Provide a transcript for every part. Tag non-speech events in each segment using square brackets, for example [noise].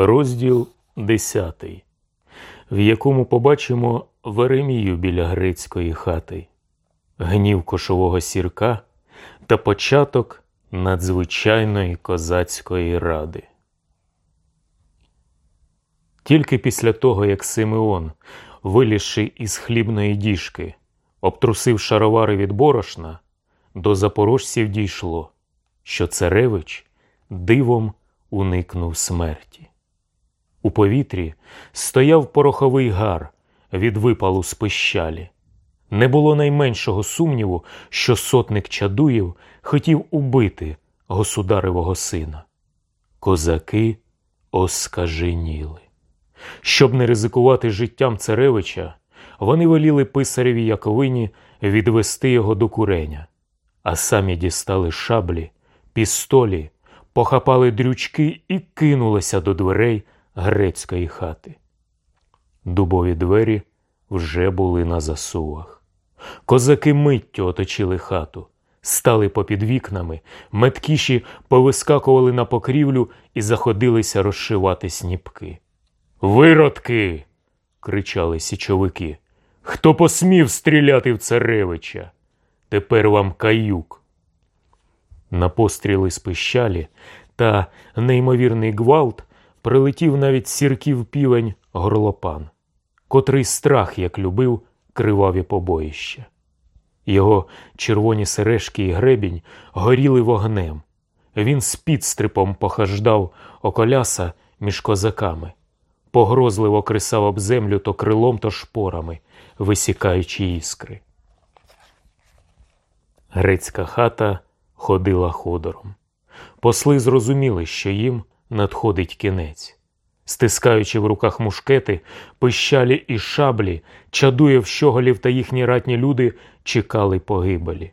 Розділ 10, в якому побачимо Веремію біля грецької хати, гнів кошового сірка та початок надзвичайної козацької ради. Тільки після того, як Симеон, вилізши із хлібної діжки, обтрусив шаровари від борошна, до запорожців дійшло, що царевич дивом уникнув смерті. У повітрі стояв пороховий гар від випалу з пищалі. Не було найменшого сумніву, що сотник Чадуєв хотів убити государевого сина. Козаки оскаженіли. Щоб не ризикувати життям царевича, вони веліли писареві Яковині відвести його до куреня, а самі дістали шаблі, пістолі, похапали дрючки і кинулися до дверей грецької хати. Дубові двері вже були на засувах. Козаки миттю оточили хату, стали попід вікнами, меткіші повискакували на покрівлю і заходилися розшивати сніпки. Виродки. кричали січовики. Хто посмів стріляти в царевича? Тепер вам каюк. На постріли з пищалі та неймовірний гвалт прилетів навіть сірків півень горлопан, котрий страх, як любив, криваві побоїща. Його червоні сережки і гребінь горіли вогнем. Він з підстрипом похаждав околяса між козаками, погрозливо крисав об землю то крилом, то шпорами, висікаючи іскри. Грецька хата ходила ходором. Посли зрозуміли, що їм надходить кінець. Стискаючи в руках мушкети, пищалі і шаблі, чадуєв щоголів та їхні ратні люди чекали погибелі.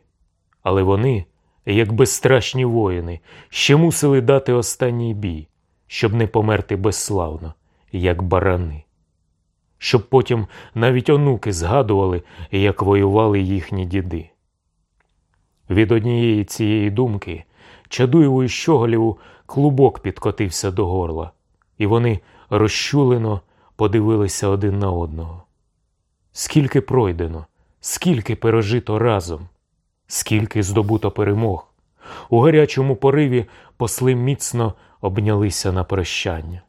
Але вони, як безстрашні воїни, ще мусили дати останній бій, щоб не померти безславно, як барани. Щоб потім навіть онуки згадували, як воювали їхні діди. Від однієї цієї думки Чадуєву і Щоголєву клубок підкотився до горла, і вони розчулено подивилися один на одного. Скільки пройдено, скільки пережито разом, скільки здобуто перемог. У гарячому пориві посли міцно обнялися на прощання,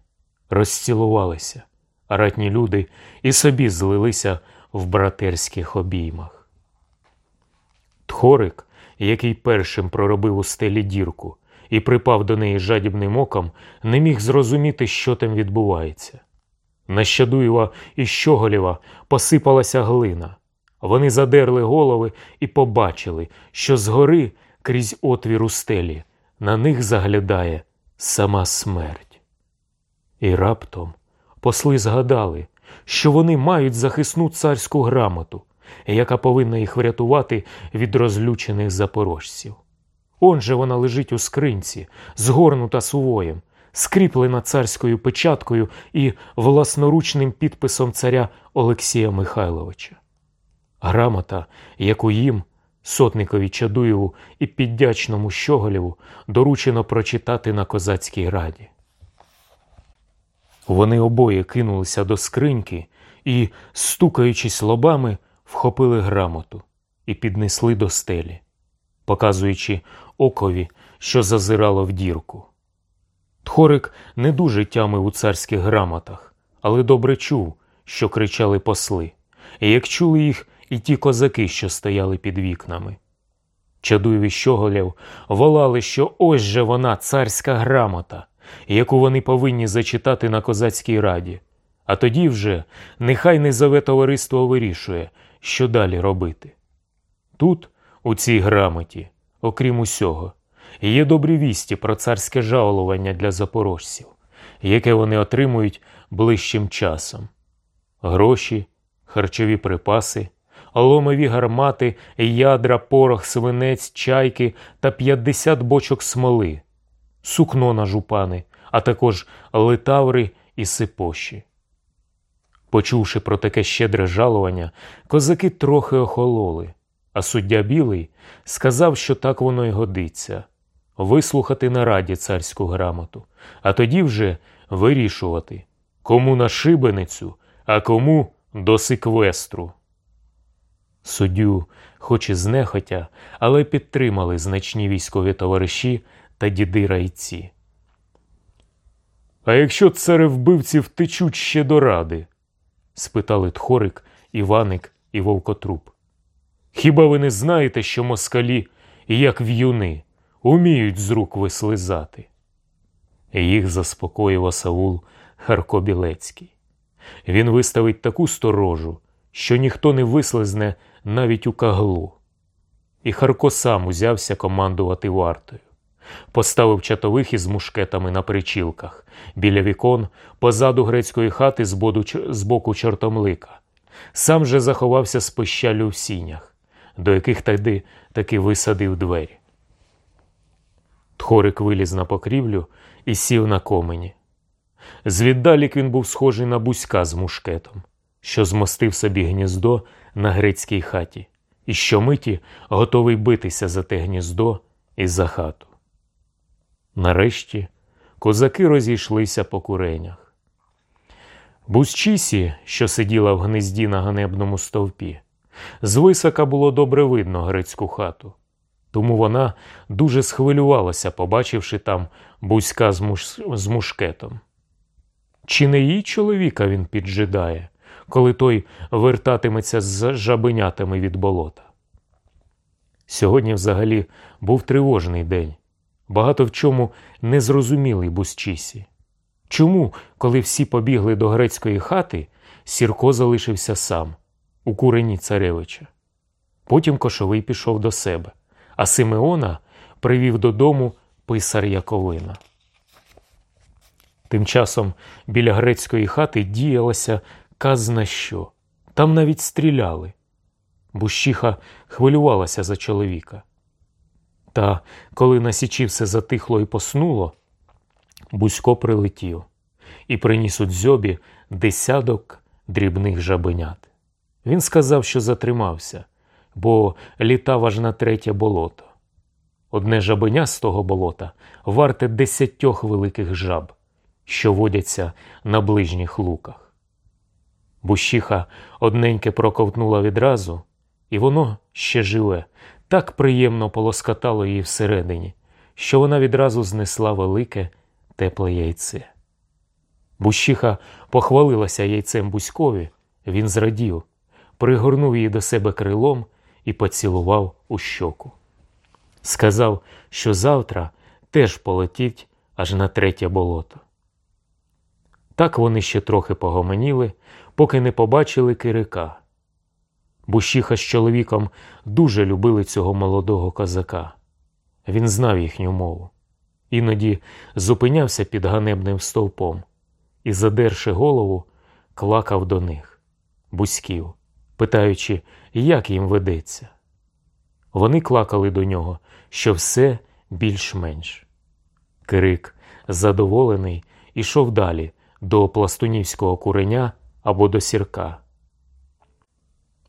розцілувалися, а ратні люди і собі злилися в братерських обіймах. Тхорик який першим проробив у стелі дірку і припав до неї жадібним оком, не міг зрозуміти, що там відбувається. На Щадуєва і Щоголєва посипалася глина. Вони задерли голови і побачили, що згори крізь отвір у стелі на них заглядає сама смерть. І раптом посли згадали, що вони мають захисну царську грамоту, яка повинна їх врятувати від розлючених запорожців. Он же вона лежить у скринці, згорнута сувоєм, скріплена царською печаткою і власноручним підписом царя Олексія Михайловича. Грамота, яку їм, сотникові Чадуєву і піддячному Щоголєву, доручено прочитати на козацькій раді. Вони обоє кинулися до скриньки і, стукаючись лобами, вхопили грамоту і піднесли до стелі, показуючи окові, що зазирало в дірку. Тхорик не дуже тямив у царських грамотах, але добре чув, що кричали посли, і як чули їх і ті козаки, що стояли під вікнами. Чадуєві щоголів волали, що ось же вона, царська грамота, яку вони повинні зачитати на козацькій раді. А тоді вже нехай низове товариство вирішує, що далі робити. Тут, у цій грамоті, окрім усього, є добрі вісті про царське жалування для запорожців, яке вони отримують ближчим часом: гроші, харчові припаси, ломові гармати, ядра, порох, свинець, чайки та 50 бочок смоли, сукно на жупани, а також литаври і сипоші. Почувши про таке щедре жалування, козаки трохи охололи, а суддя білий сказав, що так воно й годиться вислухати на раді царську грамоту, а тоді вже вирішувати, кому на шибеницю, а кому до секвестру. Суддю, хоч і знехотя, але підтримали значні військові товариші та діди райці. А якщо царевбивці втечуть ще до ради? спитали Тхорик, Іваник і Вовкотруп. Хіба ви не знаєте, що москалі, як в'юни, уміють з рук вислизати? Їх заспокоїв Саул Харкобілецький. Він виставить таку сторожу, що ніхто не вислизне навіть у каглу. І Харко сам узявся командувати вартою. Поставив чатових із мушкетами на причілках, біля вікон, позаду грецької хати з боку чортомлика. Сам же заховався з пищалю в сінях, до яких тоді таки висадив двері. Тхорик виліз на покрівлю і сів на комені. Звіддалік він був схожий на бузька з мушкетом, що змостив собі гніздо на грецькій хаті, і щомиті готовий битися за те гніздо і за хату. Нарешті козаки розійшлися по куренях. Бузчісі, що сиділа в гнезді на ганебному стовпі, звисока було добре видно грецьку хату, тому вона дуже схвилювалася, побачивши там бузька з, муш... з мушкетом. Чи не її чоловіка він піджидає, коли той вертатиметься з жабенятами від болота? Сьогодні взагалі був тривожний день, багато в чому незрозумілий Бусчісі. Чому, коли всі побігли до грецької хати, Сірко залишився сам, у курені царевича? Потім кошовий пішов до себе, а Симеона привів додому писар Яковина. Тим часом біля грецької хати діялося казна що. Там навіть стріляли. Бущиха хвилювалася за чоловіка. Та коли на січі все затихло і поснуло, Бузько прилетів і приніс у дзьобі десяток дрібних жабенят. Він сказав, що затримався, бо літав аж на третє болото. Одне жабеня з того болота варте десятьох великих жаб що водяться на ближніх луках. Бущиха одненьке проковтнула відразу, і воно ще живе, так приємно полоскатало її всередині, що вона відразу знесла велике тепле яйце. Бущиха похвалилася яйцем Буськові, він зрадів, пригорнув її до себе крилом і поцілував у щоку. Сказав, що завтра теж полетіть аж на третє болото. Так вони ще трохи погомоніли, поки не побачили Кирика. Бущиха з чоловіком дуже любили цього молодого козака. Він знав їхню мову. Іноді зупинявся під ганебним стовпом і, задерши голову, клакав до них, бузьків, питаючи, як їм ведеться. Вони клакали до нього, що все більш-менш. Кирик, задоволений, ішов далі до пластунівського куреня або до сірка.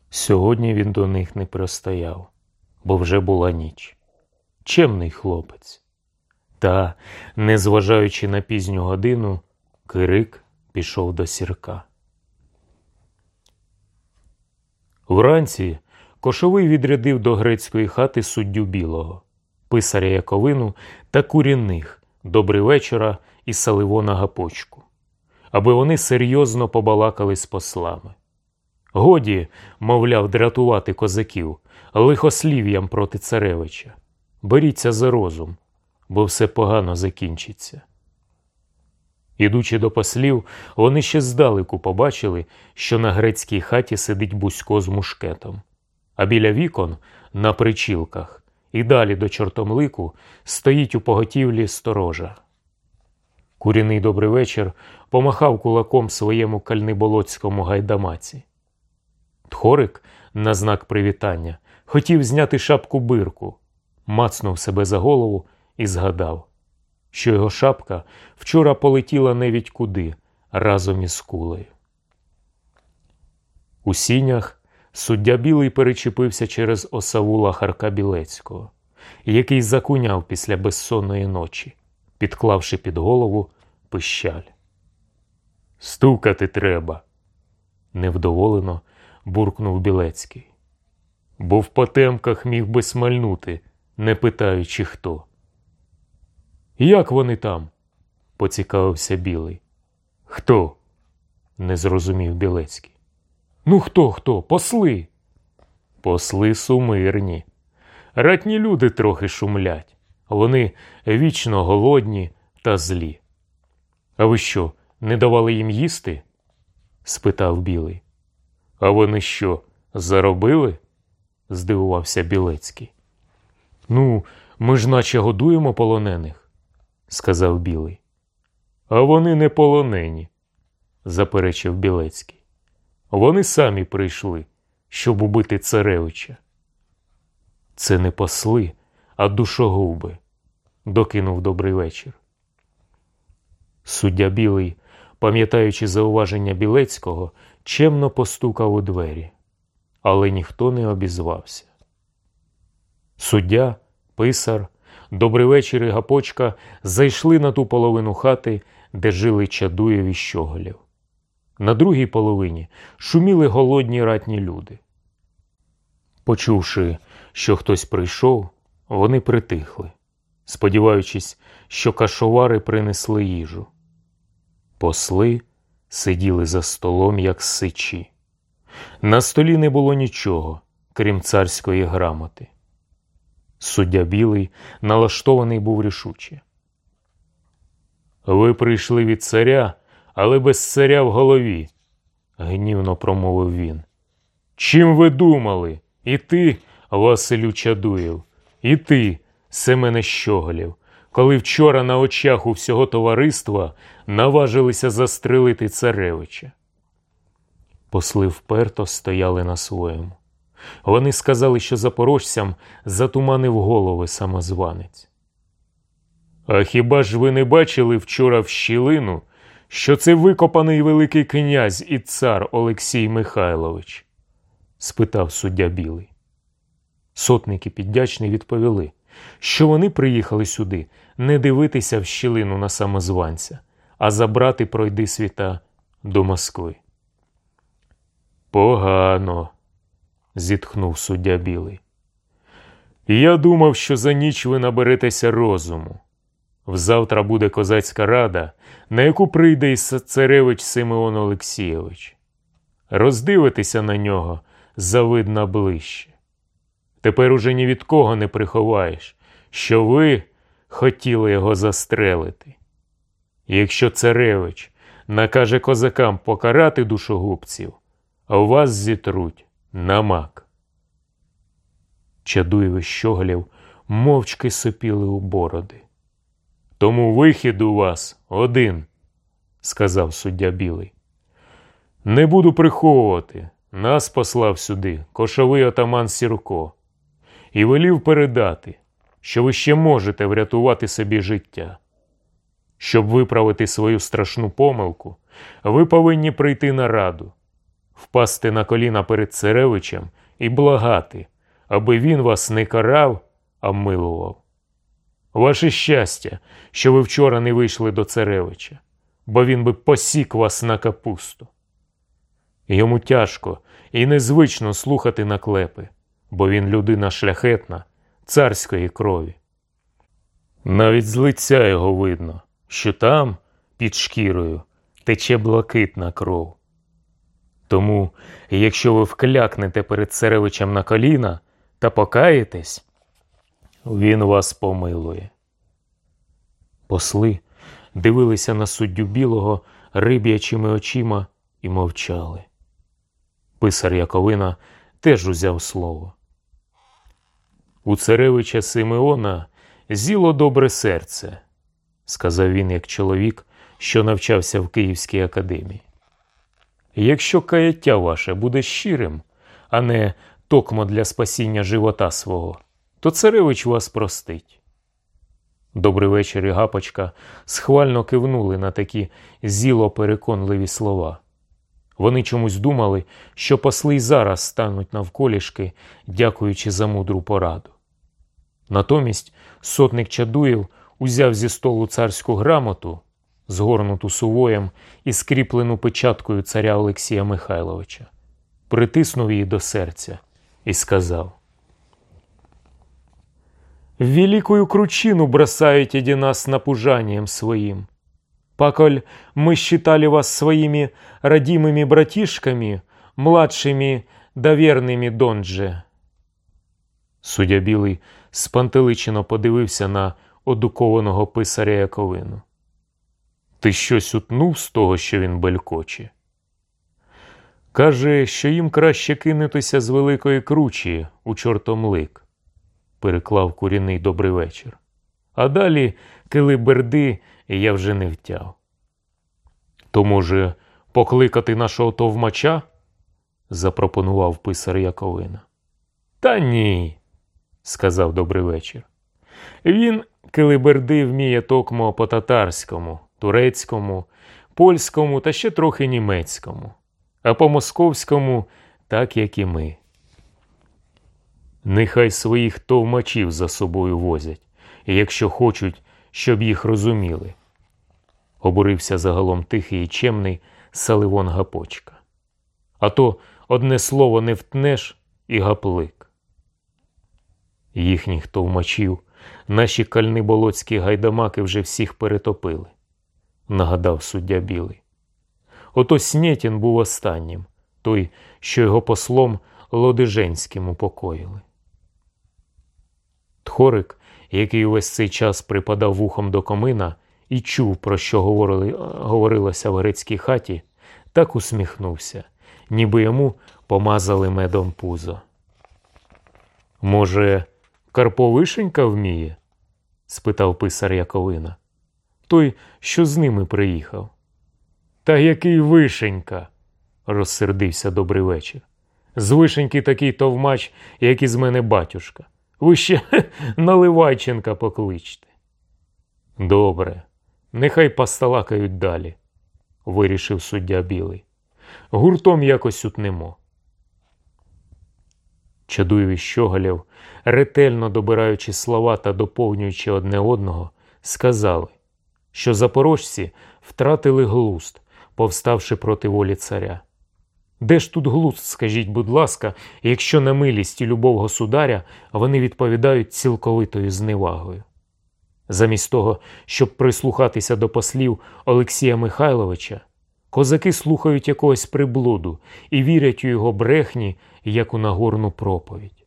Сьогодні він до них не простояв, бо вже була ніч. Чемний хлопець. Та, незважаючи на пізню годину, Кирик пішов до сірка. Вранці кошовий відрядив до грецької хати суддю білого, писаря Яковину та курінних добрий вечора і Саливона Гапочку аби вони серйозно побалакали з послами. Годі, мовляв, дратувати козаків лихослів'ям проти царевича. Беріться за розум, бо все погано закінчиться. Ідучи до послів, вони ще здалеку побачили, що на грецькій хаті сидить Бузько з мушкетом, а біля вікон, на причілках, і далі до чортомлику стоїть у поготівлі сторожа. Куріний добрий вечір помахав кулаком своєму кальниболоцькому гайдамаці. Тхорик, на знак привітання, хотів зняти шапку бирку, мацнув себе за голову і згадав, що його шапка вчора полетіла невідь куди разом із кулею. У сінях суддя білий перечепився через осавула Харка Білецького, який закуняв після безсонної ночі підклавши під голову пищаль. Стукати треба, невдоволено буркнув Білецький. Бо в потемках міг би смальнути, не питаючи хто. Як вони там? поцікавився Білий. Хто? не зрозумів Білецький. Ну, хто, хто? Посли? Посли сумирні. Ратні люди трохи шумлять, вони вічно голодні та злі. А ви що, не давали їм їсти? спитав Білий. А вони що, заробили? здивувався Білецький. Ну, ми ж наче годуємо полонених, сказав Білий. А вони не полонені, заперечив Білецький. Вони самі прийшли, щоб убити царевича. Це не посли, а душогуби, докинув добрий вечір. Суддя Білий, пам'ятаючи зауваження Білецького, чемно постукав у двері, але ніхто не обізвався. Суддя, писар, добрий вечір і гапочка зайшли на ту половину хати, де жили Чадуєв і Щоголів. На другій половині шуміли голодні ратні люди. Почувши, що хтось прийшов, вони притихли, сподіваючись, що кашовари принесли їжу. Посли сиділи за столом, як сичі. На столі не було нічого, крім царської грамоти. Суддя білий налаштований був рішуче. Ви прийшли від царя, але без царя в голові, гнівно промовив він. Чим ви думали? І ти, Василю Чадуєв, і ти, Семене Щоголів, коли вчора на очах у всього товариства наважилися застрелити царевича. Посли вперто стояли на своєму. Вони сказали, що запорожцям затуманив голови самозванець. А хіба ж ви не бачили вчора в щілину, що це викопаний Великий князь і цар Олексій Михайлович? спитав суддя Білий. Сотники піддячні відповіли, що вони приїхали сюди не дивитися в щілину на самозванця, а забрати пройди світа до Москви. Погано, зітхнув суддя Білий. Я думав, що за ніч ви наберетеся розуму. Взавтра буде козацька рада, на яку прийде і царевич Симеон Олексійович. Роздивитися на нього завидно ближче. Тепер уже ні від кого не приховаєш, що ви хотіли його застрелити. Якщо царевич накаже козакам покарати душогубців, а вас зітруть на мак. Чадуєві щоголів мовчки сопіли у бороди. Тому вихід у вас один, сказав суддя Білий. Не буду приховувати. Нас послав сюди кошовий отаман Сірко і велів передати, що ви ще можете врятувати собі життя. Щоб виправити свою страшну помилку, ви повинні прийти на раду, впасти на коліна перед царевичем і благати, аби він вас не карав, а милував. Ваше щастя, що ви вчора не вийшли до царевича, бо він би посік вас на капусту. Йому тяжко і незвично слухати наклепи, бо він людина шляхетна, царської крові. Навіть з лиця його видно, що там, під шкірою, тече блакитна кров. Тому, якщо ви вклякнете перед царевичем на коліна та покаєтесь, він вас помилує. Посли дивилися на суддю білого риб'ячими очима і мовчали. Писар Яковина теж узяв слово. У царевича Симеона зіло добре серце, сказав він як чоловік, що навчався в Київській академії. Якщо каяття ваше буде щирим, а не токмо для спасіння живота свого, то царевич вас простить. Добрий вечір і гапочка схвально кивнули на такі зіло переконливі слова. Вони чомусь думали, що посли й зараз стануть навколішки, дякуючи за мудру пораду. Натомість сотник Чадуєв узяв зі столу царську грамоту, згорнуту сувоєм і скріплену печаткою царя Олексія Михайловича, притиснув її до серця і сказав: великую кручину бросаете нас напужанием своим. Поколь мы считали вас своими родимыми братишками, младшими доверними донже. Суддя білий спантеличено подивився на одукованого писаря Яковину. Ти щось утнув з того, що він белькоче? Каже, що їм краще кинутися з великої кручі у чортомлик, переклав куріний добрий вечір. А далі кили берди, і я вже не втяв. То, може, покликати нашого товмача? запропонував писар Яковина. Та ні, сказав добрий вечір. Він килиберди вміє токмо по татарському, турецькому, польському та ще трохи німецькому, а по московському так, як і ми. Нехай своїх товмачів за собою возять, якщо хочуть, щоб їх розуміли. Обурився загалом тихий і чемний Саливон Гапочка. А то одне слово не втнеш і гаплик. Їхніх товмачів наші кальниболоцькі гайдамаки вже всіх перетопили, нагадав суддя білий. Ото Снєтін був останнім, той, що його послом Лодиженським упокоїли. Тхорик, який увесь цей час припадав вухом до комина і чув, про що говорили, говорилося в грецькій хаті, так усміхнувся, ніби йому помазали медом пузо. Може, Карпо Вишенька вміє? спитав писар Яковина. Той, що з ними приїхав. Та який вишенька? розсердився добрий вечір. З вишеньки такий товмач, як із мене батюшка. Ви ще [laughs] Наливайченка покличте. Добре, нехай посталакають далі, вирішив суддя білий. Гуртом якось утнемо. Чадуєві щоголів, ретельно добираючи слова та доповнюючи одне одного, сказали, що запорожці втратили глуст, повставши проти волі царя. Де ж тут глузд, скажіть, будь ласка, якщо на милість і любов государя вони відповідають цілковитою зневагою? Замість того, щоб прислухатися до послів Олексія Михайловича, козаки слухають якогось приблуду і вірять у його брехні, як у нагорну проповідь.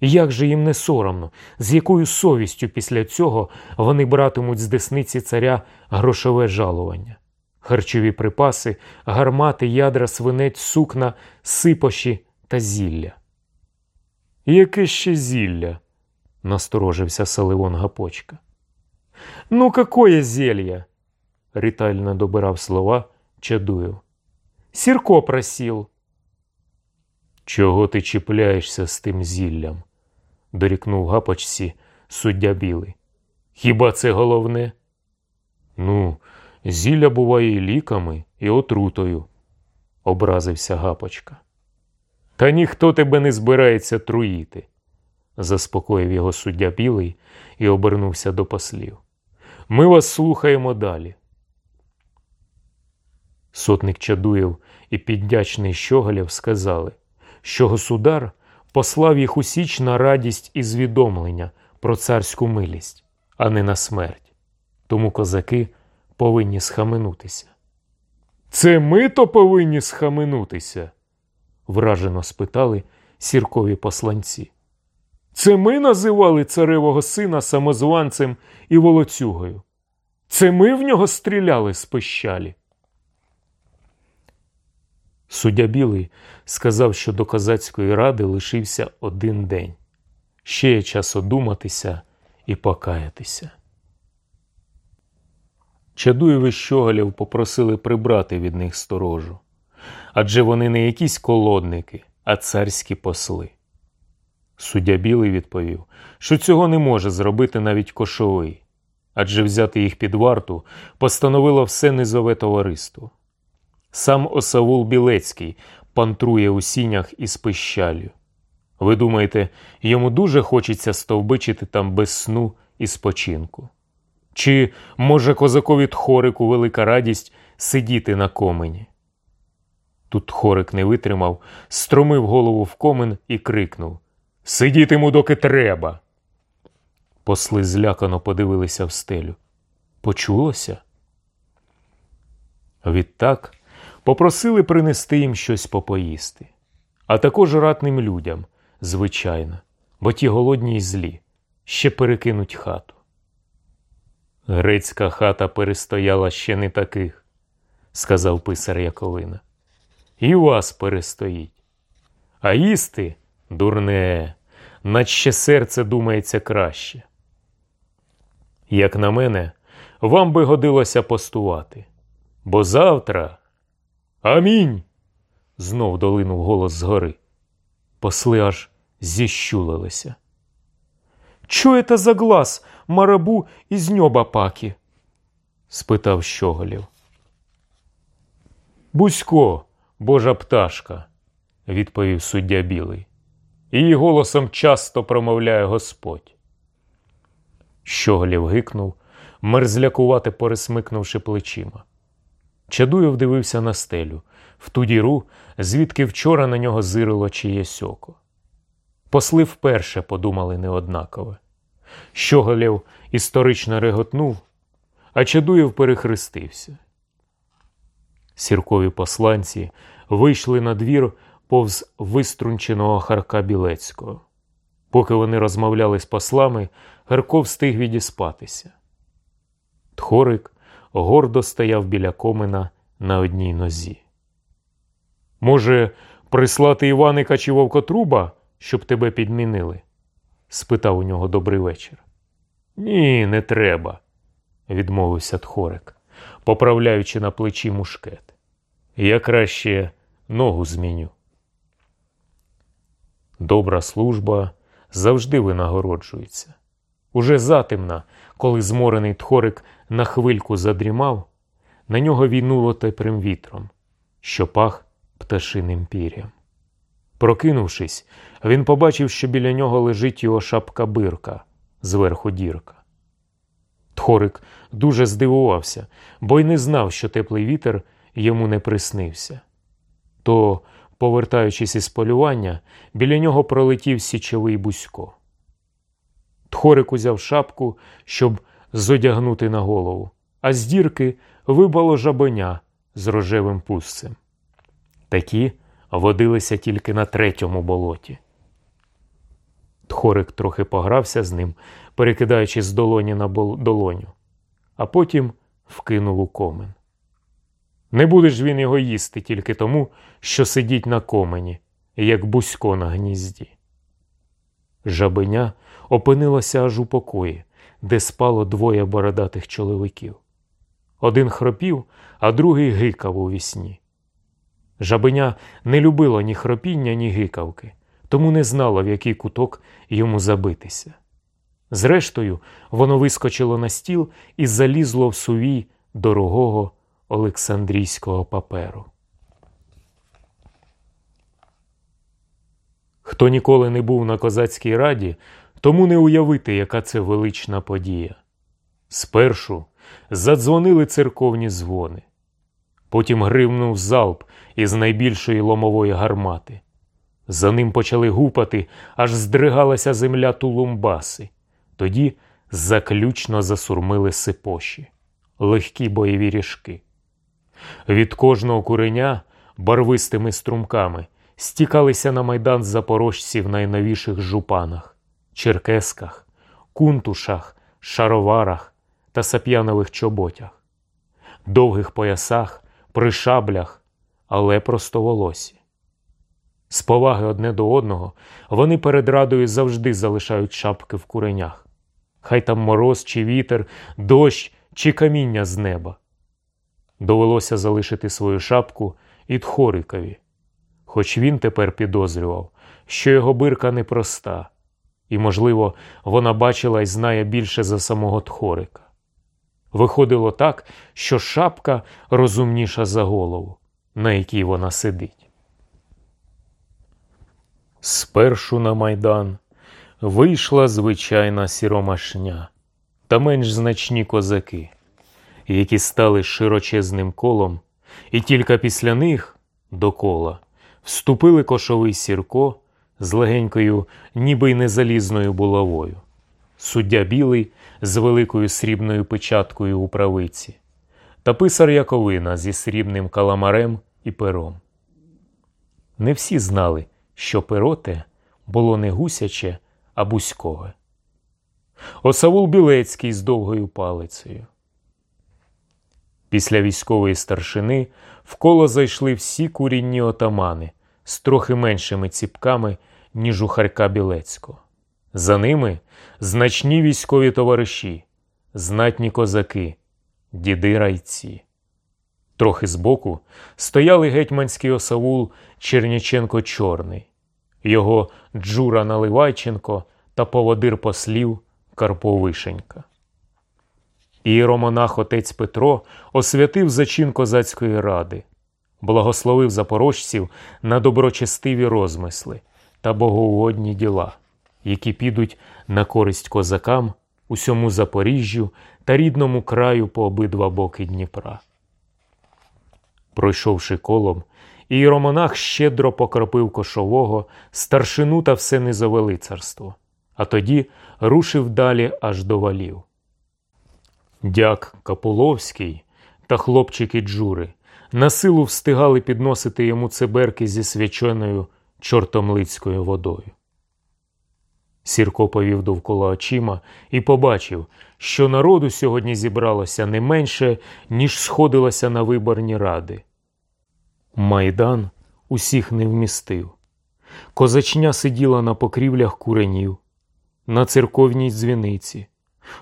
Як же їм не соромно, з якою совістю після цього вони братимуть з десниці царя грошове жалування? харчові припаси, гармати, ядра, свинець, сукна, сипоші та зілля. Яке ще зілля? насторожився Саливон Гапочка. Ну, какое зелье? ритально добирав слова Чадуєв. Сірко просил. Чого ти чіпляєшся з тим зіллям? дорікнув гапочці суддя білий. Хіба це головне? Ну, Зілля буває і ліками, і отрутою, образився гапочка. Та ніхто тебе не збирається труїти, заспокоїв його суддя білий і обернувся до послів. Ми вас слухаємо далі. Сотник Чадуєв і піддячний Щоголєв сказали, що государ послав їх у січ на радість і звідомлення про царську милість, а не на смерть. Тому козаки повинні схаменутися. Це ми то повинні схаменутися? вражено спитали сіркові посланці. Це ми називали царевого сина самозванцем і волоцюгою. Це ми в нього стріляли з пищалі. Суддя Білий сказав, що до козацької ради лишився один день. Ще є час одуматися і покаятися. Чадуєв і попросили прибрати від них сторожу. Адже вони не якісь колодники, а царські посли. Суддя Білий відповів, що цього не може зробити навіть кошовий, адже взяти їх під варту постановило все низове товариство. Сам Осавул Білецький пантрує у сінях із пищалю. Ви думаєте, йому дуже хочеться стовбичити там без сну і спочинку? Чи, може, козакові тхорику велика радість сидіти на комені? Тут Тхорик не витримав, стромив голову в комен і крикнув Сидітиму, доки треба. Посли злякано подивилися в стелю. Почулося? Відтак попросили принести їм щось попоїсти, а також ратним людям, звичайно, бо ті голодні й злі, ще перекинуть хату. Грецька хата перестояла ще не таких, сказав писар Яковина. І вас перестоїть. А їсти дурне, наче серце думається краще. Як на мене, вам би годилося постувати, бо завтра. Амінь. знов долинув голос згори. Посли аж зіщулилися. Чо это за глаз марабу із ньоба паки? спитав щоголів. Бусько, божа пташка, відповів суддя білий. Її голосом часто промовляє Господь. Щоголів гикнув, мерзлякувати пересмикнувши плечима. Чадуєв дивився на стелю, в ту діру, звідки вчора на нього зирило чиєсь око. Посли вперше подумали неоднакове. Щоголєв історично реготнув, а Чадуєв перехрестився. Сіркові посланці вийшли на двір повз виструнченого Харка Білецького. Поки вони розмовляли з послами, Харко встиг відіспатися. Тхорик гордо стояв біля комина на одній нозі. Може, прислати Іваника чи Вовкотруба, щоб тебе підмінили? спитав у нього добрий вечір. Ні, не треба, відмовився Тхорик, поправляючи на плечі мушкет. Я краще ногу зміню. Добра служба завжди винагороджується. Уже затемна, коли зморений тхорик на хвильку задрімав, на нього війнуло теплим вітром, що пах пташиним пір'ям. Прокинувшись, він побачив, що біля нього лежить його шапка бирка зверху дірка. Тхорик дуже здивувався, бо й не знав, що теплий вітер йому не приснився. То, повертаючись із полювання, біля нього пролетів січовий бузько. Тхорик узяв шапку, щоб зодягнути на голову, а з дірки вибало жабеня з рожевим пустцем. Такі водилися тільки на третьому болоті. Тхорик трохи погрався з ним, перекидаючи з долоні на долоню, а потім вкинув у комен. Не буде ж він його їсти тільки тому, що сидіть на комені, як бузько на гнізді. Жабеня опинилося аж у покої, де спало двоє бородатих чоловіків. Один хропів, а другий гикав у вісні. Жабеня не любило ні хропіння, ні гикавки, тому не знало, в який куток йому забитися. Зрештою, воно вискочило на стіл і залізло в сувій дорогого Олександрійського паперу. Хто ніколи не був на козацькій раді, тому не уявити, яка це велична подія. Спершу задзвонили церковні дзвони, потім гривнув залп із найбільшої ломової гармати. За ним почали гупати, аж здригалася земля тулумбаси. Тоді заключно засурмили сипоші, легкі бойові ріжки. Від кожного куреня барвистими струмками стікалися на майдан запорожці в найновіших жупанах, черкесках, кунтушах, шароварах та сап'янових чоботях, довгих поясах, при шаблях, але простоволосі. З поваги одне до одного вони перед радою завжди залишають шапки в куренях. Хай там мороз чи вітер, дощ чи каміння з неба. Довелося залишити свою шапку і Тхорикові, хоч він тепер підозрював, що його бирка непроста, і, можливо, вона бачила і знає більше за самого Тхорика. Виходило так, що шапка розумніша за голову, на якій вона сидить. Спершу на майдан вийшла звичайна сіромашня, та менш значні козаки, які стали широчезним колом, і тільки після них до кола вступили кошовий сірко з легенькою, ніби й незалізною булавою, суддя білий з великою срібною печаткою у правиці, та писар Яковина зі срібним каламарем і пером. Не всі знали, що перо те було не гусяче, а бузькове. Осавул Білецький з довгою палицею. Після військової старшини в коло зайшли всі курінні отамани з трохи меншими ціпками, ніж у Харка Білецького. За ними значні військові товариші, знатні козаки, діди райці. Трохи збоку стояли гетьманський осавул Черніченко Чорний, його Джура Наливайченко та поводир послів Карпо Вишенька. Ієромонах отець Петро освятив зачин козацької ради, благословив запорожців на доброчестиві розмисли та богоугодні діла, які підуть на користь козакам, усьому Запоріжжю та рідному краю по обидва боки Дніпра. Пройшовши колом, ієромонах щедро покропив кошового, старшину та все низове царство, а тоді рушив далі аж до валів. Дяк Капуловський та хлопчики Джури на силу встигали підносити йому циберки зі свяченою чортомлицькою водою. Сірко повів довкола очима і побачив, що народу сьогодні зібралося не менше, ніж сходилося на виборні ради. Майдан усіх не вмістив. Козачня сиділа на покрівлях куренів, на церковній дзвіниці,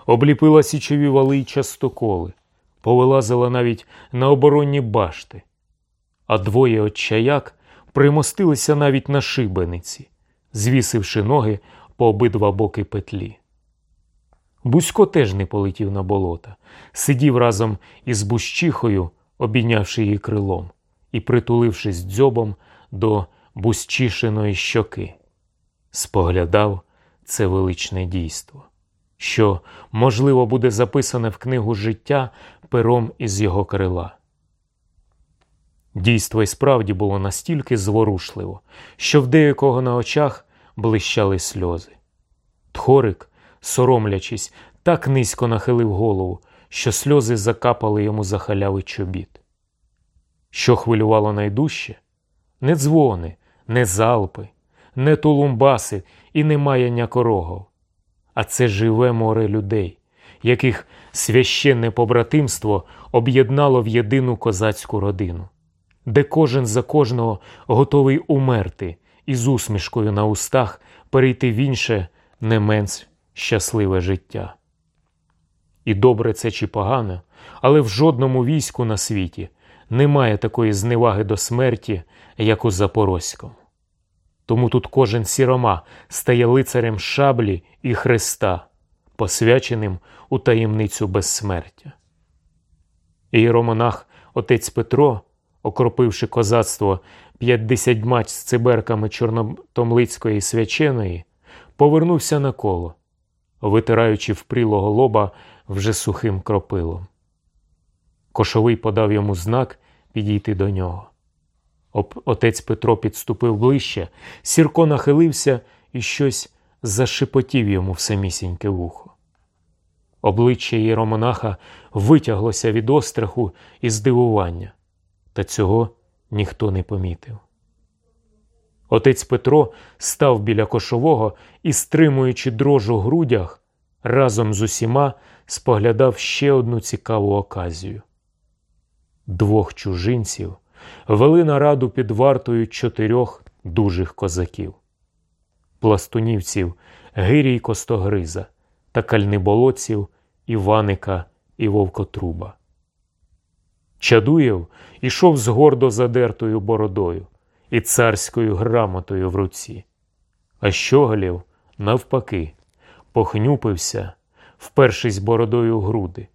обліпила січові вали й частоколи, повилазила навіть на оборонні башти, а двоє отчаяк примостилися навіть на шибениці, звісивши ноги по обидва боки петлі. Бузько теж не полетів на болота, сидів разом із Бущихою, обійнявши її крилом і притулившись дзьобом до Бузчишиної щоки, споглядав це величне дійство, що, можливо, буде записане в книгу життя пером із його крила. Дійство й справді було настільки зворушливо, що в деякого на очах блищали сльози. Тхорик, соромлячись, так низько нахилив голову, що сльози закапали йому за халяви чобіт. Що хвилювало найдужче? Не дзвони, не залпи, не тулумбаси і не маяння корогов, а це живе море людей, яких священне побратимство об'єднало в єдину козацьку родину, де кожен за кожного готовий умерти із усмішкою на устах перейти в інше не менш щасливе життя. І добре це чи погано, але в жодному війську на світі немає такої зневаги до смерті, як у Запорозькому. Тому тут кожен сірома стає лицарем шаблі і хреста, посвяченим у таємницю безсмертя. Ієромонах отець Петро, окропивши козацтво п'ятдесятьма з циберками чорнотомлицької свяченої, повернувся на коло, витираючи впрілого лоба вже сухим кропилом. Кошовий подав йому знак підійти до нього. Отець Петро підступив ближче, Сірко нахилився і щось зашепотів йому в самісіньке вухо. Обличчя Єромонаха витяглося від остраху і здивування, та цього ніхто не помітив. Отець Петро став біля кошового і, стримуючи дрожу в грудях, разом з усіма споглядав ще одну цікаву оказію. Двох чужинців вели нараду під вартою чотирьох дужих козаків, пластунівців Гирій Костогриза та кальниболоців Іваника і Вовкотруба. Чадуєв ішов з гордо задертою бородою і царською грамотою в руці, а щоголів, навпаки, похнюпився, впершись бородою в груди,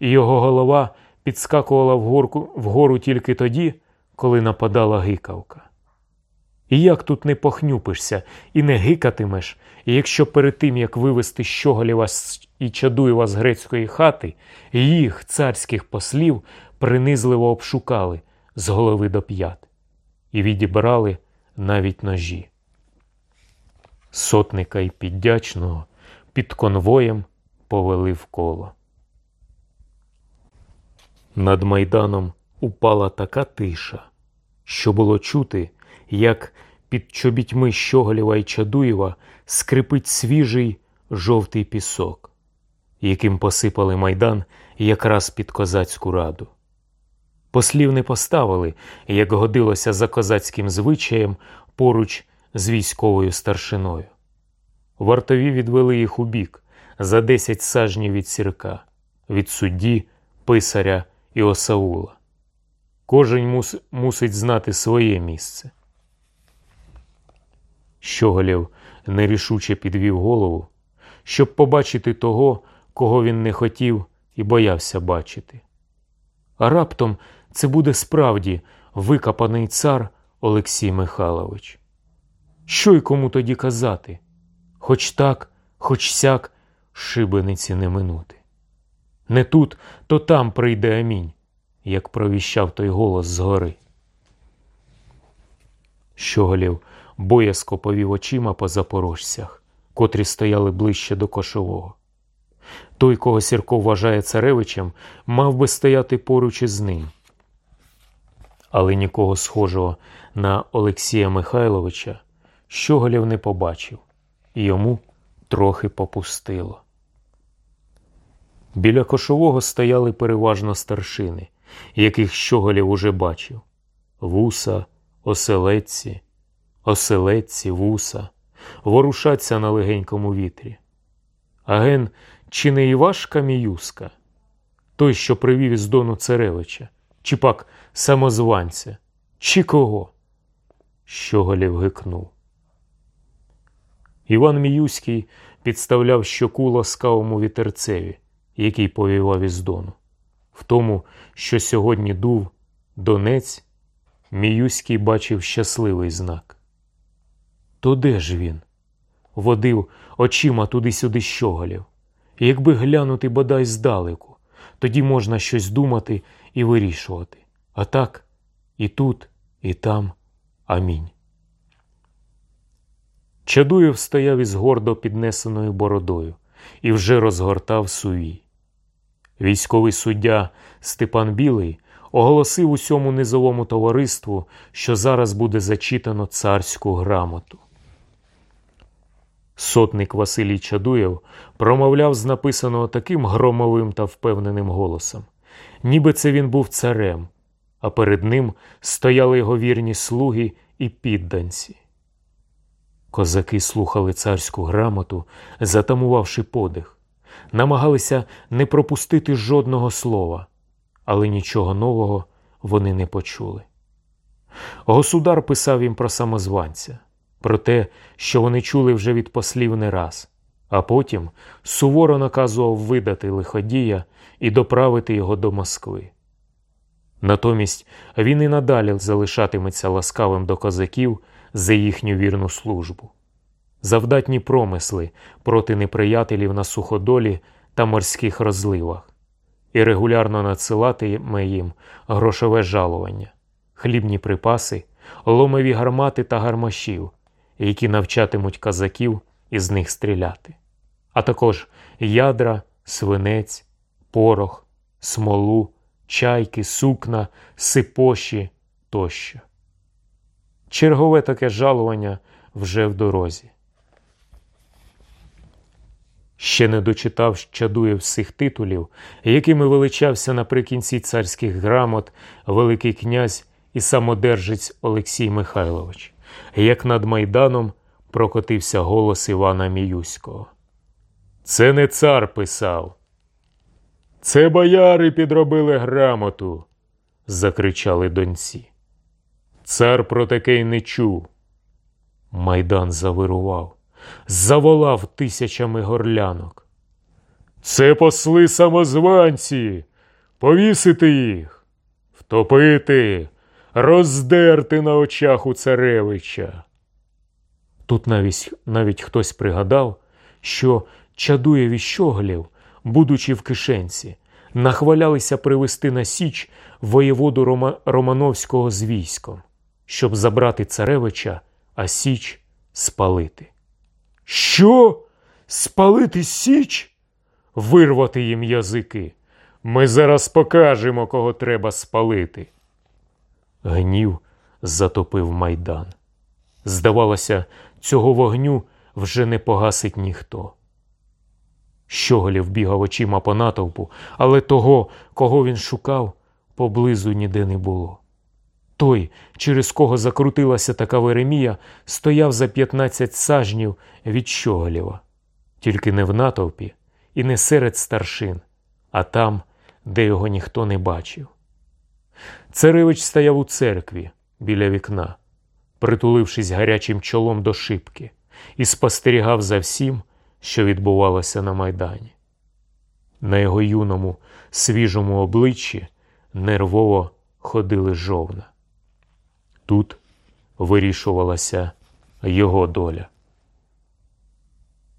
і його голова підскакувала вгорку, вгору тільки тоді, коли нападала гикавка. І як тут не похнюпишся і не гикатимеш, і якщо перед тим, як вивести Щоголєва і Чадуєва з грецької хати, їх, царських послів, принизливо обшукали з голови до п'ят і відібрали навіть ножі. Сотника і піддячного під конвоєм повели в коло. Над майданом упала така тиша, що було чути, як під чобітьми Щоголєва і Чадуєва скрипить свіжий жовтий пісок, яким посипали майдан якраз під козацьку раду. Послів не поставили, як годилося за козацьким звичаєм поруч з військовою старшиною. Вартові відвели їх у бік за десять сажнів від сірка, від судді, писаря і осаула. Кожен мус, мусить знати своє місце. Щоголєв нерішуче підвів голову, щоб побачити того, кого він не хотів і боявся бачити. А раптом це буде справді викопаний цар Олексій Михайлович. Що й кому тоді казати? Хоч так, хоч сяк, шибениці не минути. Не тут, то там прийде амінь, як провіщав той голос згори. Щоголів боязко повів очима по запорожцях, котрі стояли ближче до кошового. Той, кого Сірко вважає царевичем, мав би стояти поруч із ним. Але нікого схожого на Олексія Михайловича Щоголів не побачив, і йому трохи попустило. Біля кошового стояли переважно старшини, яких Щоголів уже бачив вуса, оселедці, оселедці, вуса, ворушаться на легенькому вітрі. Аген чи не Іваш Каміюска, той, що привів із дону царевича, чи пак самозванця, чи кого? Щоголів гикнув. Іван Міюський підставляв щоку ласкавому вітерцеві, який повівав із дону. В тому, що сьогодні дув Донець, Міюський бачив щасливий знак. То де ж він? Водив очима туди-сюди щоголів. Якби глянути бодай здалеку, тоді можна щось думати і вирішувати. А так і тут, і там амінь. Чадуєв стояв із гордо піднесеною бородою і вже розгортав сувій. Військовий суддя Степан Білий оголосив усьому низовому товариству, що зараз буде зачитано царську грамоту. Сотник Василій Чадуєв промовляв з написаного таким громовим та впевненим голосом, ніби це він був царем, а перед ним стояли його вірні слуги і підданці. Козаки слухали царську грамоту, затамувавши подих, намагалися не пропустити жодного слова, але нічого нового вони не почули. Государ писав їм про самозванця, про те, що вони чули вже від послів не раз, а потім суворо наказував видати лиходія і доправити його до Москви. Натомість він і надалі залишатиметься ласкавим до козаків за їхню вірну службу, завдатні промисли проти неприятелів на суходолі та морських розливах, і регулярно надсилатиме їм грошове жалування, хлібні припаси, ломові гармати та гармашів, які навчатимуть казаків із них стріляти, а також ядра, свинець, порох, смолу, чайки, сукна, сипоші тощо. Чергове таке жалування вже в дорозі. Ще не дочитав Чадуєв всіх титулів, якими величався наприкінці царських грамот Великий князь і самодержець Олексій Михайлович, як над майданом прокотився голос Івана Міюського. Це не цар писав. Це бояри підробили грамоту, закричали доньці. Цар про таке й не чув. Майдан завирував, заволав тисячами горлянок. Це посли самозванці, повісити їх, втопити, роздерти на очах у царевича. Тут навіть, навіть хтось пригадав, що Чадуєві щоглів, будучи в кишенці, нахвалялися привести на Січ воєводу Рома, Романовського з військом, щоб забрати царевича, а Січ спалити. Що? Спалити Січ? Вирвати їм язики. Ми зараз покажемо, кого треба спалити. Гнів затопив майдан. Здавалося, цього вогню вже не погасить ніхто. Щоголів бігав очима по натовпу, але того, кого він шукав, поблизу ніде не було. Той, через кого закрутилася така Веремія, стояв за 15 сажнів від Щоголєва, тільки не в натовпі і не серед старшин, а там, де його ніхто не бачив. Царевич стояв у церкві біля вікна, притулившись гарячим чолом до шибки, і спостерігав за всім, що відбувалося на майдані. На його юному, свіжому обличчі нервово ходили жовна. Тут вирішувалася його доля.